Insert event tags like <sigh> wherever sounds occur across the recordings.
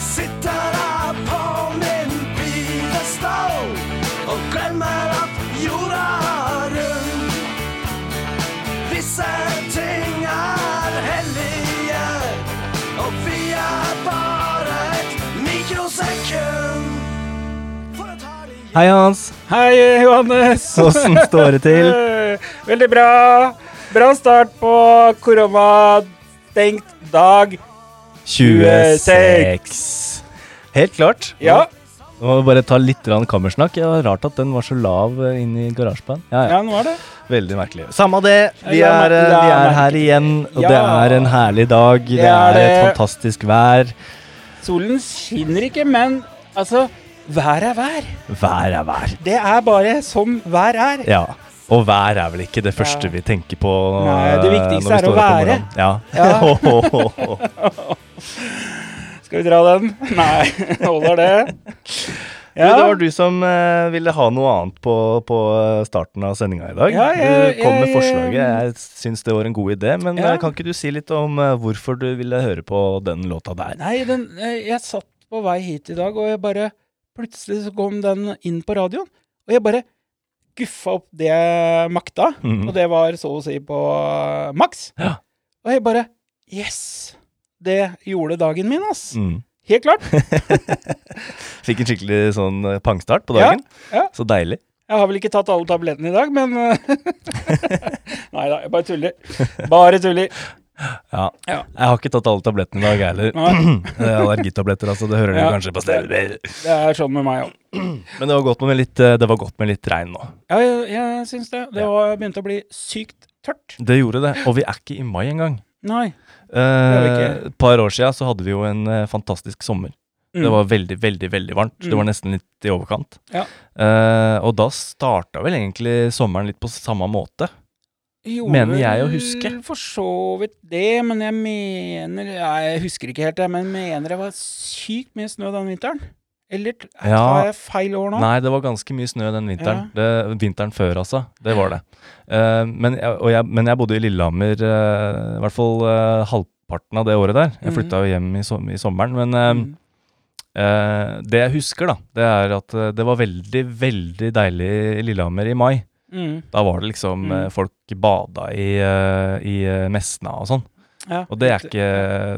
Sitter jeg på min pidestall og glemmer at jorda er rund. Visse ting er hellige, og vi er bare et mikrosekund. Hei, Hans. Hei, Johannes. Åssen står det til? Veldig bra. Bra start på koronastengt dag 26. Helt klart. Ja, vi bare ta litt grann kammersnakk. Var rart at den var så lav eh, inn i garasjeband. Ja, ja. ja, nå er det. Veldig merkelig. Samme det. Vi er, eh, vi er her igjen, og det er en herlig dag. Det er et fantastisk vær. Solen skinner ikke, men altså Vær er vær. Vær er vær. Det er bare som vær er. Ja. Og vær er vel ikke det første Ja. vi tenker på Nei, det eh, viktigste er å være. Ja. Ja. <laughs> <laughs> Skal vi dra den? Nei, <laughs> holder det. Du, det var du som eh, ville ha noe annet på, på eh, starten av sendinga i dag. Ja, jeg- du kom med forslaget. Jeg syns det var en god idé. Men Ja. eh, kan ikke du si litt om hvorfor du ville høre på den låta der? Nei, den, jeg satt på vei hit i dag, og jeg bare Plutselig så kom den inn på radioen, og jeg bare guffa opp det jeg makta. Mhm. Og det var så å si på maks. Ja. Og jeg bare Yes! Det gjorde dagen min, ass. Mm. Helt klart. <laughs> Fikk en skikkelig sånn eh, pangstart på dagen. ja. Så deilig. Jeg har vel ikke tatt alle tablettene i dag, men eh, <laughs> Nei da, jeg bare tuller. Bare tuller. Ja. Ja. Jeg har ikke tatt alle tablettene i dag, jeg heller. <clears throat> Det er allergitabletter, altså. Det hører Ja. du kanskje på stedet. det er sånn med meg òg. <clears throat> Men det var godt med litt, eh, det var godt med litt regn nå. Ja, jeg, jeg syns det. Det Ja. var, begynte å bli sykt tørt. Det gjorde det. Og vi er ikke i mai engang. Nei. Eh. Et par år siden så hadde vi jo en eh, fantastisk sommer. Mm. Det var veldig, veldig veldig varmt. Det Mm. var nesten litt i overkant. Ja. Eh, og da starta vel egentlig sommeren litt på samme måte. Jo, Mener jeg å huske. For så vidt det, men jeg mener Jeg husker ikke helt, jeg, men mener det var sykt mye snø den vinteren. Eller tar Ja. jeg feil år nå? Nei, det var ganske mye snø den vinteren. Det, vinteren før, altså. Det var det. Uh, men, jeg, men jeg bodde i Lillehammer uh, i hvert fall uh, halvparten av det året der. Jeg Mhm. flytta jo hjem i, som, i sommeren. Men Mm. det jeg husker, da, det er at det var veldig, veldig deilig i Lillehammer i mai. Mm. Da var det liksom Mm. Folk bada i, i Mesna og sånn. Ja. Og det er ikke,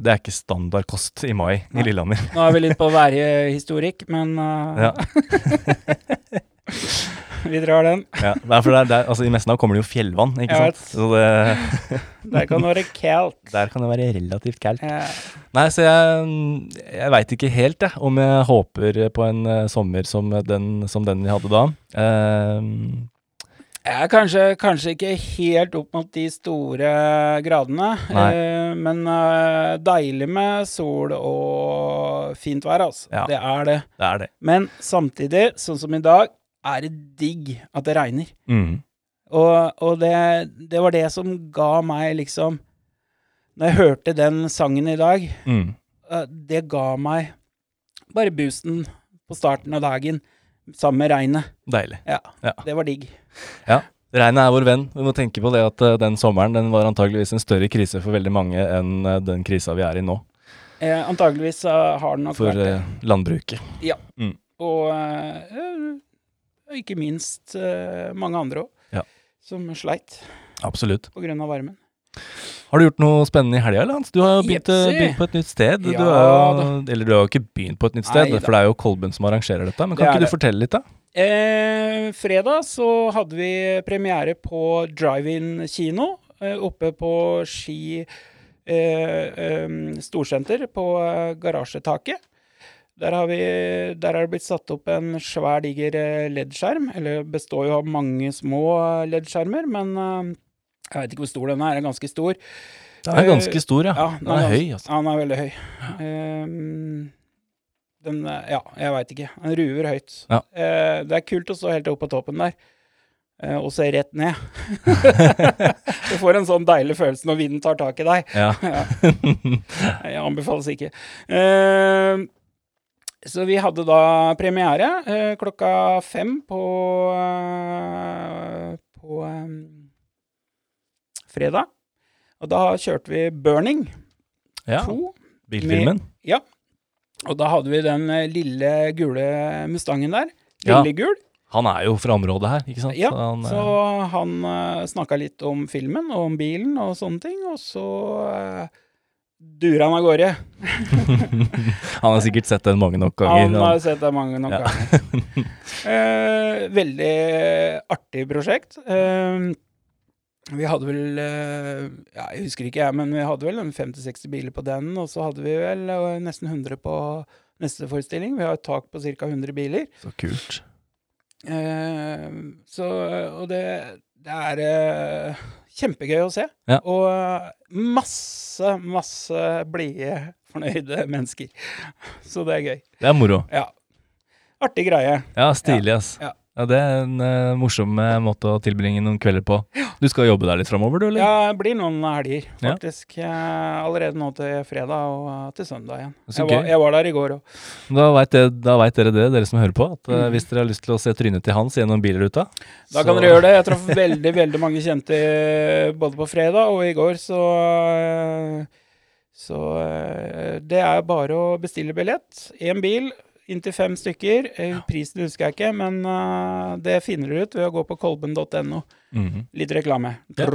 det er ikke standard kost i mai Nei. i Lillehammer. Nå er vi litt på værhistorikk, men uh, <laughs> Ja. <laughs> vi drar den. Ja, for det er, det er, altså I Mesna kommer det jo fjellvann, ikke Jeg sant? Så det, <laughs> Der kan det være kaldt. der kan det være relativt kaldt. Ja. Nei, så jeg, jeg veit ikke helt jeg, om jeg håper på en eh, sommer som den, som den vi hadde da. Eh, er kanskje, kanskje ikke helt opp mot de store gradene, eh, men eh, deilig med sol og fint vær, altså. Ja. Det er det. det er det. Men samtidig, sånn som i dag, er det digg at det regner. Mm. Og, og det, det var det som ga meg liksom Når jeg hørte den sangen i dag, Mm. eh, det ga meg bare boosten på starten av dagen, sammen med regnet. Deilig. Ja, Ja. det var digg. Ja. Regnet er vår venn. Vi må tenke på det at uh, den sommeren den var antageligvis en større krise for veldig mange enn uh, den krisa vi er i nå, Eh, antageligvis uh, har den nok for vært det. eh, landbruket. Og eh, eh, ikke minst mange andre òg, Ja. som sleit Absolutt. På grunn av varmen. Har du gjort noe spennende i helga, Hans? Du har jo begynt, eh, begynt på et nytt sted. Du er eller du har jo ikke begynt på et nytt sted, Nei for det er jo Kolben som arrangerer dette. Men kan Det ikke du det. fortelle litt, da? Eh, fredag så hadde vi premiere på Drive-In kino eh, oppe på Ski eh, storsenter på eh, garasjetaket. Der har, vi, der er det blitt satt opp en svær, diger LED-skjerm. Eller består jo av mange små LED-skjermer, men jeg vet ikke hvor stor den er. Den er ganske stor. Den er ganske stor, ja. Ja, Den er gans- høy, altså. Ja, den er veldig høy. Um, den Ja, jeg veit ikke. Den ruver høyt. Ja. Uh, det er kult å stå helt oppe på toppen der. eh, og se rett ned. <laughs> du får en sånn deilig følelse når vinden tar tak i deg. Ja. <laughs> Jeg anbefales ikke. Uh, så vi hadde da premiere eh, klokka fem på På eh, fredag. Og da kjørte vi Burning ja. 2. Bilfilmen. Og da hadde vi den eh, lille gule Mustangen der. Ja. Lillegul. Han er jo fra området her, ikke sant? Ja, Så han, så eh, han uh, snakka litt om filmen og om bilen og sånne ting. Og så uh, durer han av gårde. <laughs> Han har sikkert sett den mange nok ganger. Han har sett det mange nok Ja. ganger. Uh, <laughs> veldig artig prosjekt. Eh, vi hadde vel eh, ja, Jeg husker ikke, jeg, men vi hadde vel en 50-60 biler på den. Og så hadde vi vel eh, nesten 100 på neste forestilling. Vi har et tak på ca. 100 biler. Så kult. Eh, så Og det, det er eh, kjempegøy å se. Ja. Og eh, masse, masse blide, fornøyde mennesker. <laughs> Så det er gøy. Det er moro. Ja. Artig greie. Ja, stilig, ass. Ja. Ja, Det er en uh, morsom eh, måte å tilbringe noen kvelder på. Du skal jobbe der litt framover, du, eller? Ja, det blir noen helger, faktisk. Ja. allerede nå til fredag og eh, til søndag igjen. Jeg var, jeg var der i går òg. Da veit dere det, dere som hører på. At uh, Mm. Hvis dere har lyst til å se trynet til Hans gjennom bilruta Da kan dere gjøre det. Jeg traff veldig, veldig mange kjente både på fredag og i går, så Så det er bare å bestille billett. Én bil, inntil fem stykker. Eh, Prisen husker jeg ikke, men uh, det finner dere ut ved å gå på kolben.no. Mhm. Litt reklame. Ja.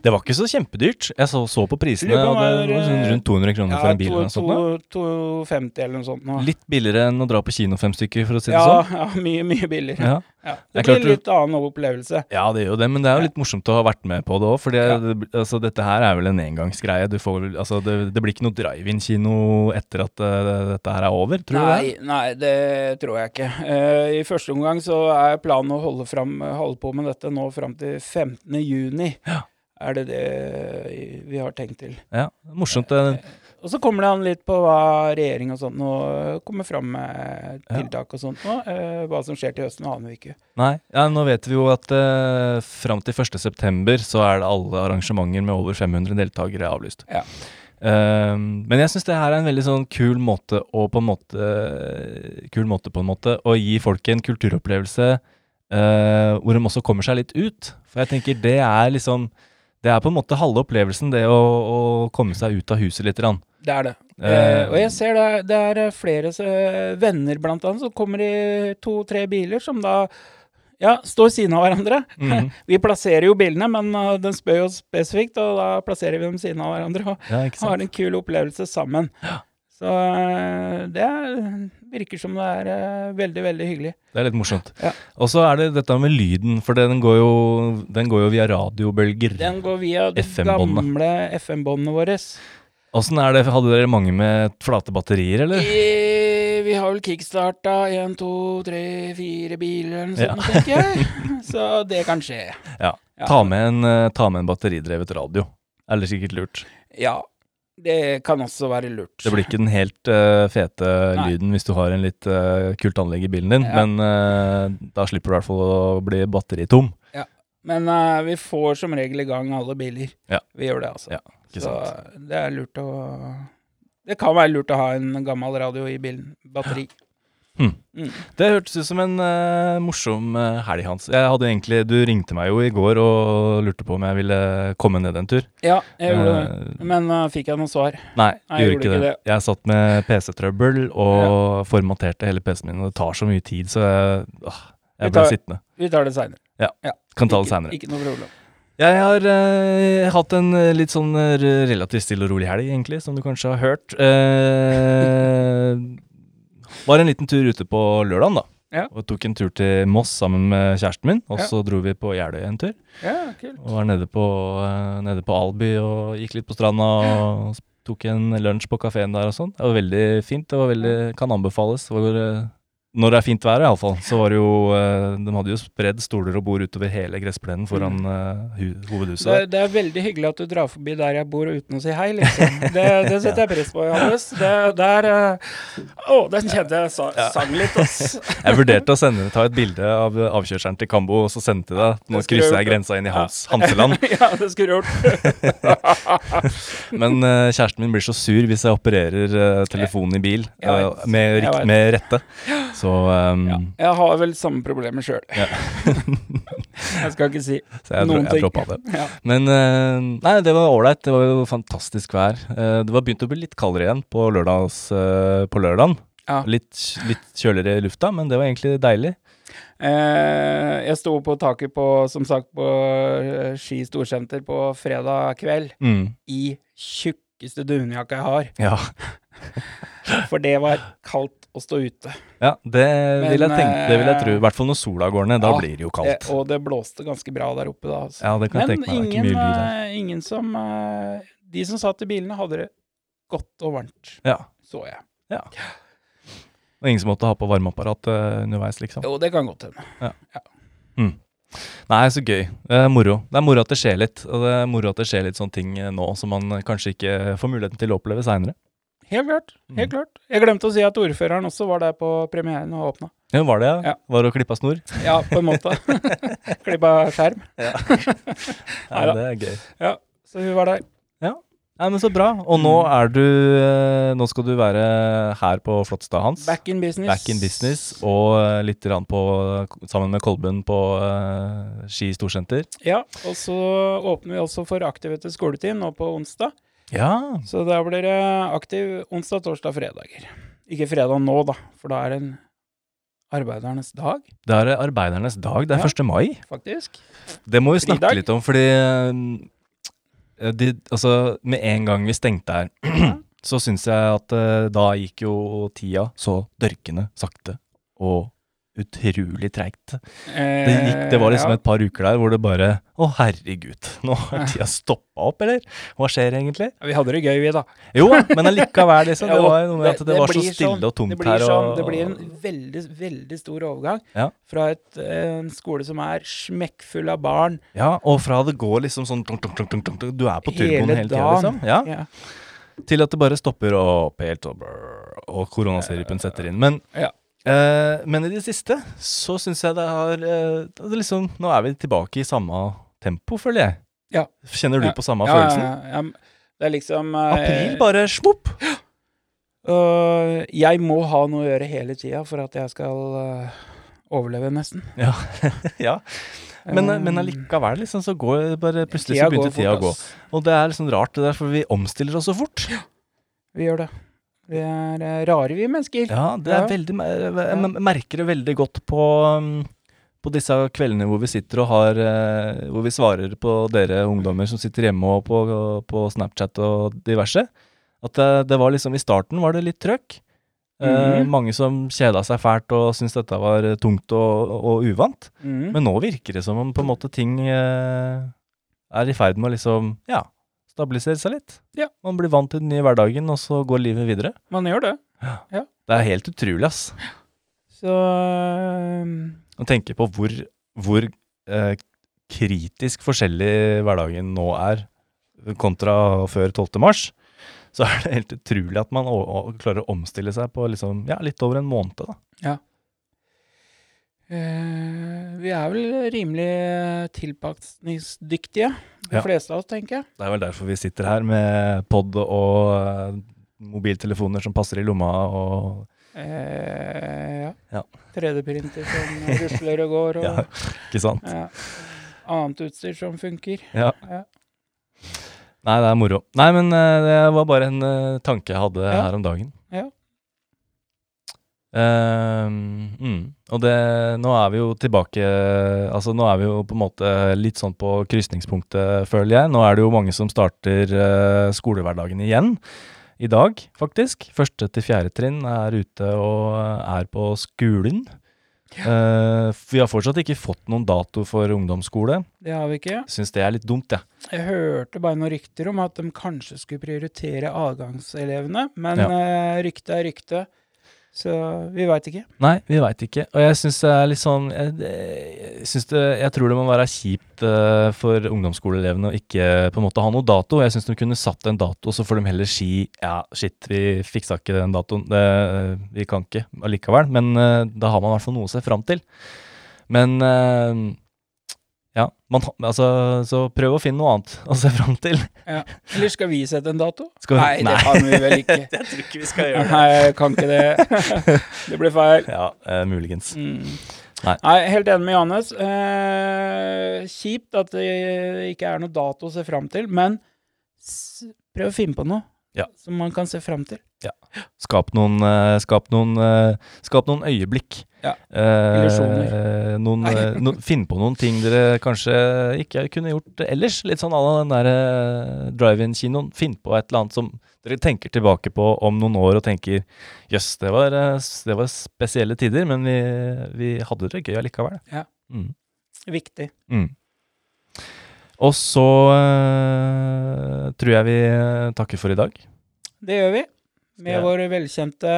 Det var ikke så kjempedyrt. Jeg så, så på prisene, og det var sånn rundt 200 kroner for en bil. to- eller noe sånt. nå. to- 250 eller noe sånt. Nå. Litt billigere enn å dra på kino fem stykker, for å si det Ja, sånn. ja, mye, mye billigere. Ja. Det Det blir en litt annen opplevelse. ja, det gjør jo det, men det er jo litt morsomt å ha vært med på det òg. For det, Ja. det, altså, dette her er vel en engangsgreie. Du får, altså, det, det blir ikke noe drive-in-kino etter at uh, dette her er over, tror du det? Nei, nei, det tror jeg ikke. Uh, I første omgang så er planen å holde, fram, holde på med dette nå fram til 15. juni. Ja. Er det det vi har tenkt til. Ja, morsomt. Det, Og så kommer det an litt på hva regjering og sånt nå kommer fram med tiltak og sånt nå. Eh, hva som skjer til høsten, aner vi ikke. Nei, ja, nå vet vi jo at uh, fram til 1.9 så er det alle arrangementer med over 500 deltakere avlyst. Ja. Ehm, men jeg syns det her er en veldig sånn kul måte å på en måte Kul måte på en måte å gi folk en kulturopplevelse uh, hvor de også kommer seg litt ut. For jeg tenker det er liksom Det er på en måte halve opplevelsen, det å, å komme seg ut av huset litt. Rann. Det er det. Eh, Eh, og jeg ser det, det er eh, flere eh, venner blant annet som kommer i to-tre biler som da ja, står siden av hverandre. Mhm. <laughs> Vi plasserer jo bilene, men uh, den spør jo spesifikt, og da plasserer vi dem siden av hverandre og Ja, har en kul opplevelse sammen. Så eh, det er, virker som det er eh, veldig, veldig hyggelig. Det er litt morsomt. Ja. Og så er det dette med lyden, for den går jo, den går jo via radiobølger. Den går via de gamle FM-båndene våre. Åssen er det, hadde dere mange med flate batterier, eller? I, vi har vel kickstarta én, to, tre, fire biler eller noe Ja. tenker jeg. <laughs> Så det kan skje. Ja. Ja. Ta med en, eh, ta med en batteridrevet radio. Er det sikkert lurt. Ja, det kan også være lurt. Det blir ikke den helt uh, fete Nei. lyden hvis du har en litt uh, kult anlegg i bilen din, Ja. men uh, da slipper du i hvert fall å bli batteritom. Men eh, vi får som regel i gang alle biler. Ja. Vi gjør det, altså. Ja, Så det er lurt å Det kan være lurt å ha en gammel radio i bilen. Batteri. Hmm. Mm. Det hørtes ut som en uh, morsom uh, helg, Hans. Jeg hadde egentlig, Du ringte meg jo i går og lurte på om jeg ville komme ned en tur. Ja, jeg gjorde det. Eh, Men uh, fikk jeg noe svar? Nei, Nei, gjorde jeg ikke det. det. Jeg satt med PC-trøbbel og formaterte hele PC-en min, og det tar så mye tid, så jeg, åh, jeg ble tar- sittende. Vi tar det seinere. Kan ta det seinere. Ikke noe problem. Jeg har eh, hatt en litt sånn relativt stille og rolig helg, egentlig, som du kanskje har hørt. Eh, <laughs> var en liten tur ute på lørdagen, da. Ja. Og tok en tur til Moss sammen med kjæresten min. Og Ja. så dro vi på Jeløy en tur. Ja, kult. Og var nede på, eh, nede på Alby og gikk litt på stranda og tok en lunsj på kafeen der og sånn. Det var veldig fint. Det var veldig, kan anbefales. Det var, eh, når det er fint vær, iallfall. Så var det jo eh, De hadde jo spredd stoler og bord utover hele gressplenen foran eh, hovedhuset. Det, det er veldig hyggelig at du drar forbi der jeg bor uten å si hei, liksom. Det, det setter jeg pris på, Johannes. Det, der eh, Å, den kjente jeg sa, sang litt, ass. <laughs> Jeg vurderte å sende, ta et bilde av avkjørselen til Kambo og så sende til deg. Nå krysser jeg grensa inn i Hans, Hanseland. <laughs> ja, det skulle du gjort. <laughs> Men kjæresten min blir så sur hvis jeg opererer telefonen i bil, Jeg med, Jeg med rette. Så, um, Ja, jeg har vel samme problemer sjøl. Ja. <laughs> jeg skal ikke si <laughs> så jeg, noen jeg ting. det. Ja. Men uh, nei, det var ålreit. Det var jo fantastisk vær. Uh, det var begynt å bli litt kaldere igjen på, lørdags, uh, på lørdagen. Ja. Litt, litt kjøligere i lufta, men det var egentlig deilig. Eh, jeg sto på taket på, som sagt, på eh, Ski storsenter på fredag kveld Mm. i tjukkeste dunjakka jeg har. Ja, For det var kaldt å stå ute. ja det vil jeg tenke, det vil jeg tro. eh, I hvert fall når sola går ned. Da ja, blir det jo kaldt. og det blåste ganske bra der oppe da. Altså. Ja, det kan jeg tenke meg. Det er ikke mye lyd her. eh, ingen som eh, De som satt i bilene, hadde det godt og varmt, Ja. så jeg. Ja. Og ingen som måtte ha på varmeapparat eh, underveis, liksom. Jo, det kan godt hende. Nei, så gøy. Det er moro. Det er moro at det skjer litt. Og det er moro at det skjer litt sånne ting eh, nå som man eh, kanskje ikke får muligheten til å oppleve seinere. Helt klart. helt Mm. klart. Jeg glemte å si at ordføreren også var der på premieren og åpna. Ja, var det, ja? Ja. Var det å klippe snor? Ja, på en måte. <laughs> klippe skjerm. Ja, <laughs> Neida. det er gøy. Ja, så hun var der. Nei, men Så bra. Og nå Mm. er du eh, Nå skal du være her på Flottstad Hans. Back in business. Back in business. Og eh, litt på, sammen med Kolben på uh, Ski storsenter. Ja, og så åpner vi også for aktivitet skoleteam nå på onsdag. Ja. Så da blir det aktiv onsdag, torsdag, fredager. Ikke fredag nå, da, for da er det en arbeidernes dag, Det er arbeidernes dag. Det er Ja. 1. mai. faktisk. Det må vi snakke Fridag. litt om, fordi eh, de, altså, med en gang vi stengte her, <clears throat> så syns jeg at eh, da gikk jo tida så dørkende sakte og utrolig treigt. Det, det var liksom Eh, et par uker der hvor det bare Å, herregud, nå <laughs> har tida stoppa opp, eller? Hva skjer egentlig? Vi hadde det gøy, vi, da. Jo, men allikevel, liksom. <laughs> Det var noe med at det, var så stille sånn- og tomt det her. Sånn, det blir en veldig, veldig stor overgang Ja. fra et, en skole som er smekkfull av barn Ja, og fra det går liksom sånn tung, tung, tung, tung, tung, tung, Du er på turboen hele hele tida, liksom. Ja. Ja. Til at det bare stopper opp helt, og, brrr, og koronasirupen setter inn. Men, Ja. Eh, men i det siste så syns jeg det har det liksom, Nå er vi tilbake i samme tempo, føler jeg. Ja. Kjenner du Ja. på samme Ja, følelsen? Det er liksom eh, April bare smopp! <gasps> jeg må ha noe å gjøre hele tida for at jeg skal overleve, nesten. Ja. <laughs> ja. Men, men allikevel, liksom, så går det bare plutselig så begynte tida å gå. Og det er liksom rart, det der, for vi omstiller oss så fort. Ja, Vi gjør det. Vi er eh, rare, vi mennesker. Ja, det er veldig Jeg jeg merker det veldig godt på um, på disse kveldene hvor vi sitter og har eh, Hvor vi svarer på dere ungdommer som sitter hjemme og på, på Snapchat og diverse. At det, det var liksom I starten var det litt trøkk. Eh, Mhm. mange som kjeda seg fælt og syntes dette var tungt og, og uvant. Mhm. Men nå virker det som om på en måte ting eh, er i ferd med å liksom Ja, stabilisere seg litt. Ja. Man blir vant til den nye hverdagen, og så går livet videre. Man gjør det. Det er helt utrolig, ass. Så øh, Å tenke på hvor, hvor eh, kritisk forskjellig hverdagen nå er kontra før 12. mars, så er det helt utrolig at man klarer å omstille seg på liksom, ja, litt over en måned. Da. øh, Vi er vel rimelig tilpasningsdyktige, de Ja. fleste av oss, tenker jeg. Det er vel derfor vi sitter her med pod og eh, mobiltelefoner som passer i lomma. og Eh, ja. Ja. 3D-printer som <laughs> rusler og går, og ja, Ikke sant? ja. annet utstyr som funker. Ja. Ja. Nei, det er moro. Nei, men eh, det var bare en eh, tanke jeg hadde her om dagen. Ja. Ehm, mm. Og det, nå er vi jo tilbake Altså nå er vi jo på en måte litt sånn på krysningspunktet, føler jeg. Nå er det jo mange som starter uh, skolehverdagen igjen. I dag, faktisk. Første til fjerde trinn er ute og er på skolen. Eh, vi har fortsatt ikke fått noen dato for ungdomsskole. Det har vi ikke. Syns det er litt dumt, jeg. Jeg hørte bare noen rykter om at de kanskje skulle prioritere avgangselevene, men Ja. eh, rykte er rykte, så vi veit ikke. Nei, vi veit ikke. Og jeg syns det er litt sånn Jeg, jeg, det, jeg tror det må være kjipt eh, for ungdomsskoleelevene å ikke på en måte ha noe dato. Jeg syns de kunne satt en dato, så får de heller si ja, shit, vi fiksa ikke den datoen. Det, vi kan ikke allikevel. Men eh, da har man i hvert fall noe å se fram til. Men eh, ja, man, altså, så prøv å finne noe annet <laughs> å se fram til. Ja. Eller skal vi sette en dato? Vi- Nei, det Nei. kan vi vel ikke. <laughs> jeg tror ikke vi skal gjøre. Nei, jeg kan ikke det. <laughs> det blir feil. Ja, uh, muligens. Mm. Nei. Nei, helt enig med Johannes. Uh, kjipt at det ikke er noe dato å se fram til, men prøv å finne på noe. Ja. som man kan se fram til. Skap noen, eh, skap noen, eh, skap noen øyeblikk. Ja. Eh, noen, eh, no, finn på noen ting dere kanskje ikke kunne gjort ellers. Litt sånn à la den der drive-in-kinoen. Finn på et eller annet som dere tenker tilbake på om noen år og tenker jøss, det, var, det var spesielle tider, men vi, vi hadde det gøy allikevel. Ja. Mm. Viktig. Mm. Og så uh, tror jeg vi eh, takker for i dag. Det gjør vi. Med Ja. vår velkjente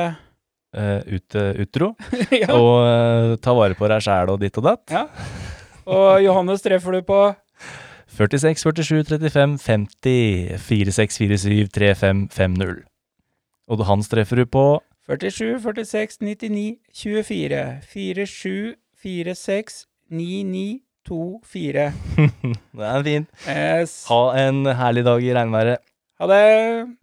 Uh, ut, utro. <laughs> ja. Og uh, ta vare på deg sjæl og ditt og datt. ja. Og Johannes treffer du på 46, 47, 35, 50, 46, 47, 35, 50. Og Hans treffer du på 47, 46, 99, 24. 47, 46, 99, 24. <laughs> Det er fint. Yes. Ha en herlig dag i regnværet. Ha det.